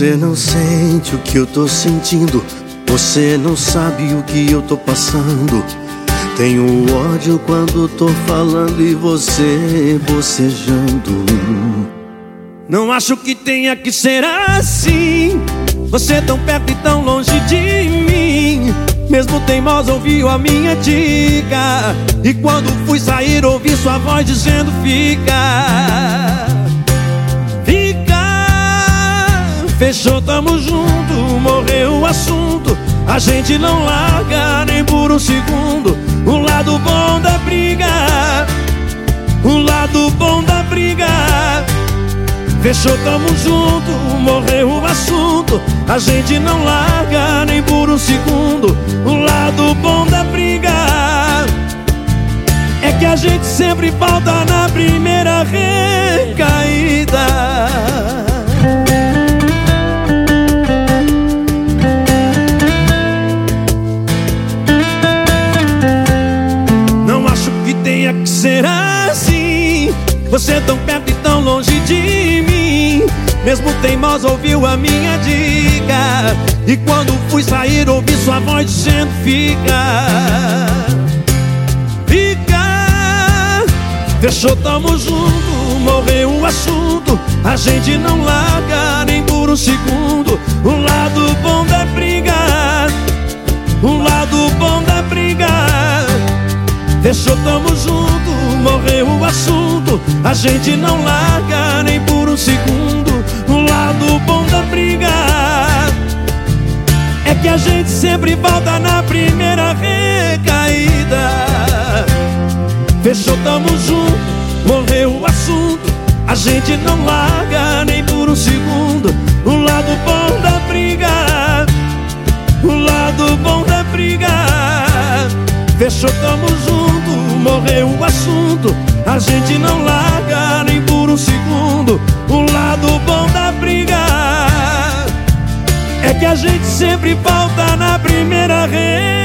Você não sente o que eu tô sentindo. Você não sabe o que eu tô passando. Tenho ódio quando tô falando e você bocejando. Não acho que tenha que ser assim. Você tão perto e tão longe de mim. Mesmo teimosa ouviu a minha dica. E quando fui sair, ouvi sua voz dizendo: Fica. Fechou, tamo junto, morreu o assunto A gente não larga nem por um segundo O lado bom da briga O lado bom Fechou, tamo junto, morreu o assunto. A gente não larga nem por um segundo O lado bom da briga. É que a gente sempre volta na primeira recaída. Ser assim. Você é tão perto e tão longe Mesmo teimosa ouviu a minha dica. E quando fui sair ouvi sua voz dizendo fica Fica. Fechou, tamo junto, morreu o assunto. A gente não larga nem por um segundo. O lado bom da briga O lado bom da briga. Fechou, tamo junto, morreu o assunto. A gente não larga nem por um segundo a gente sempre volta na primeira recaída. Fechou, tamo junto, morreu o assunto. A gente não larga nem por um segundo O lado bom da briga. O lado bom da briga. Fechou, tamo junto, morreu o assunto. A gente não larga nem por um segundo que a gente sempre falta na primeira rede.